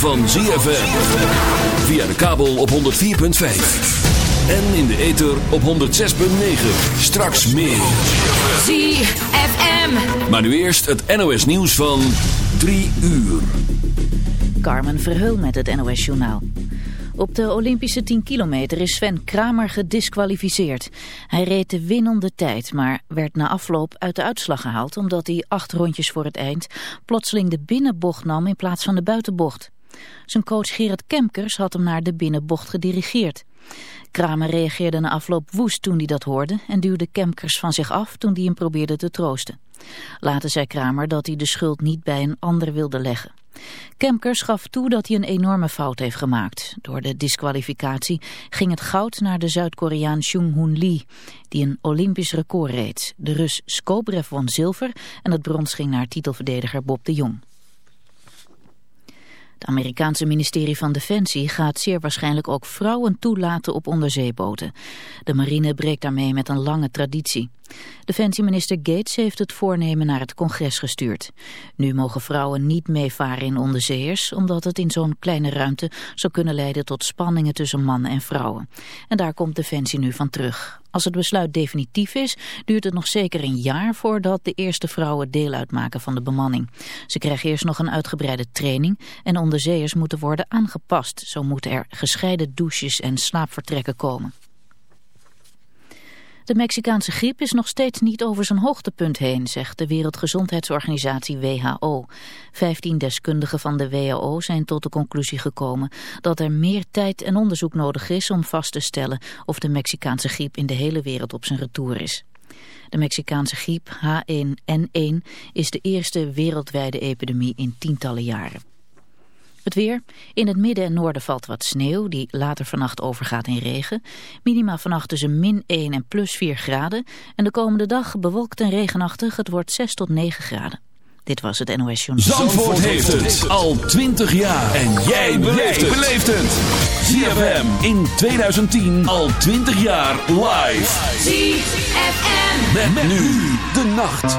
van ZFM. Via de kabel op 104.5. En in de ether op 106.9. Straks meer. ZFM. Maar nu eerst het NOS nieuws van 3 uur. Carmen Verheul met het NOS Journaal. Op de Olympische 10 kilometer is Sven Kramer gedisqualificeerd. Hij reed de winnende tijd, maar werd na afloop uit de uitslag gehaald... omdat hij acht rondjes voor het eind plotseling de binnenbocht nam in plaats van de buitenbocht. Zijn coach Gerard Kemkers had hem naar de binnenbocht gedirigeerd. Kramer reageerde na afloop woest toen hij dat hoorde... en duwde Kemkers van zich af toen hij hem probeerde te troosten. Later zei Kramer dat hij de schuld niet bij een ander wilde leggen. Kemkers gaf toe dat hij een enorme fout heeft gemaakt. Door de disqualificatie ging het goud naar de Zuid-Koreaan Jung-hoon Lee, die een Olympisch record reed. De Rus Skobrev won zilver en het brons ging naar titelverdediger Bob de Jong. Het Amerikaanse ministerie van Defensie gaat zeer waarschijnlijk ook vrouwen toelaten op onderzeeboten. De marine breekt daarmee met een lange traditie. Defensieminister Gates heeft het voornemen naar het congres gestuurd. Nu mogen vrouwen niet meevaren in onderzeeërs, omdat het in zo'n kleine ruimte zou kunnen leiden tot spanningen tussen mannen en vrouwen. En daar komt Defensie nu van terug. Als het besluit definitief is, duurt het nog zeker een jaar voordat de eerste vrouwen deel uitmaken van de bemanning. Ze krijgen eerst nog een uitgebreide training en onderzeeërs moeten worden aangepast. Zo moeten er gescheiden douches en slaapvertrekken komen. De Mexicaanse griep is nog steeds niet over zijn hoogtepunt heen, zegt de Wereldgezondheidsorganisatie WHO. Vijftien deskundigen van de WHO zijn tot de conclusie gekomen dat er meer tijd en onderzoek nodig is om vast te stellen of de Mexicaanse griep in de hele wereld op zijn retour is. De Mexicaanse griep H1N1 is de eerste wereldwijde epidemie in tientallen jaren. Het weer. In het midden en noorden valt wat sneeuw, die later vannacht overgaat in regen. Minima vannacht tussen min 1 en plus 4 graden. En de komende dag bewolkt en regenachtig, het wordt 6 tot 9 graden. Dit was het NOS Journal. Zandvoort heeft het al 20 jaar. En jij beleeft het. ZFM in 2010 al 20 jaar live. ZFM. Met, met nu de nacht.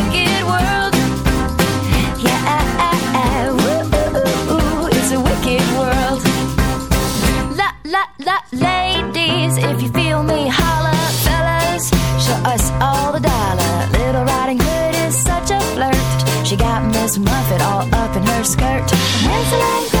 it all up in her skirt. Dancing like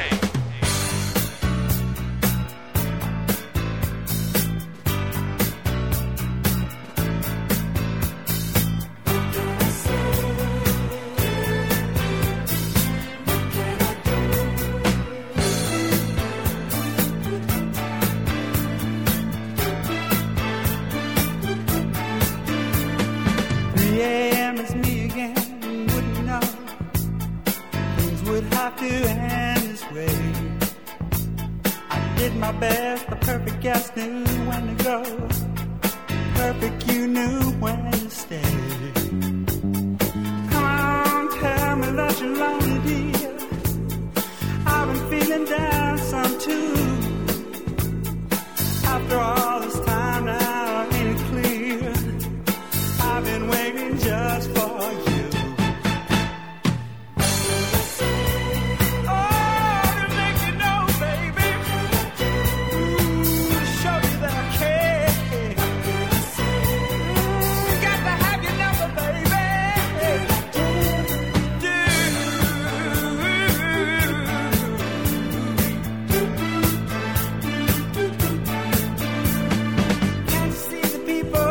people.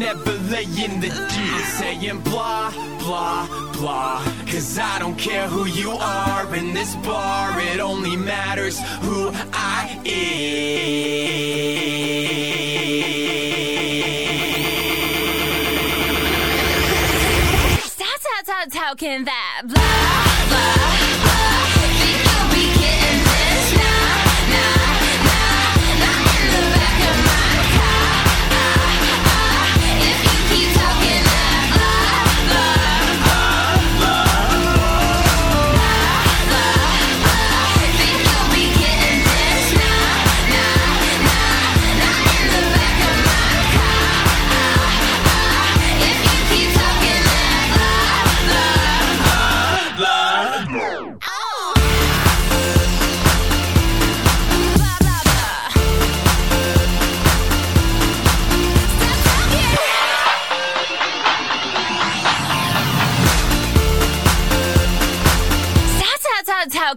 never laying the deed saying blah, blah, blah. Cause I don't care who you are in this bar, it only matters who I am. That's how, how, how can that blah?